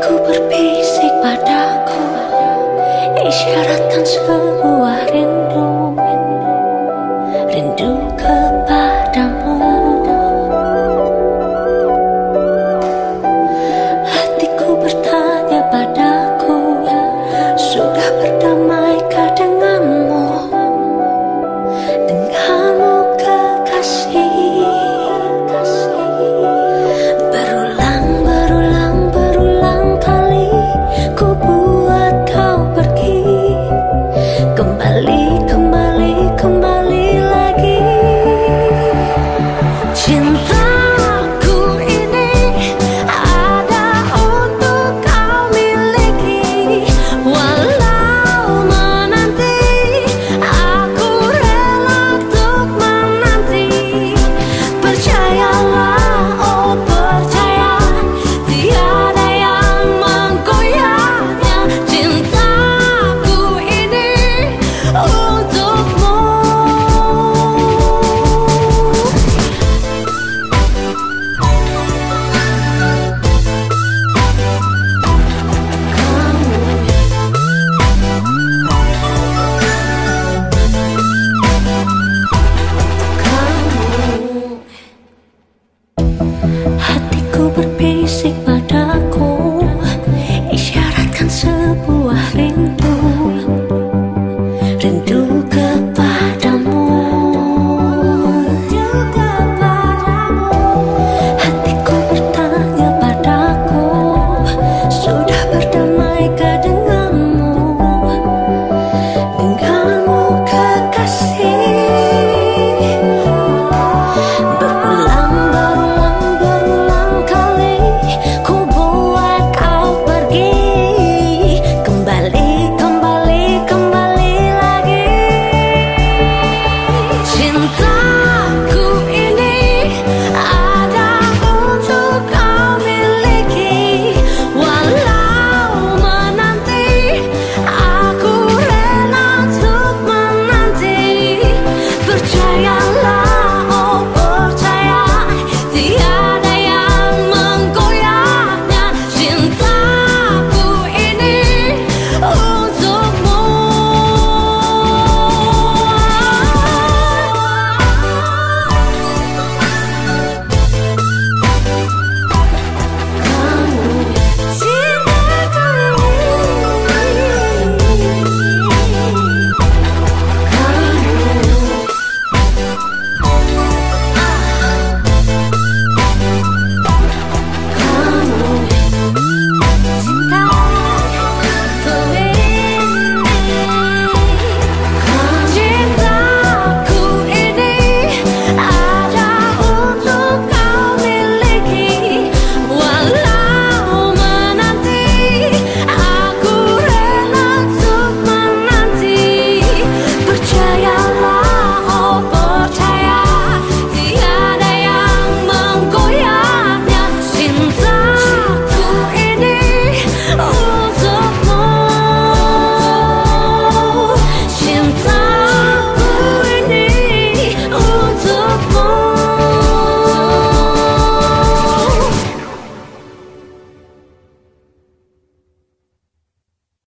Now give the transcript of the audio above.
Ku berbisik padaku Isyaratkan semua Balik can do.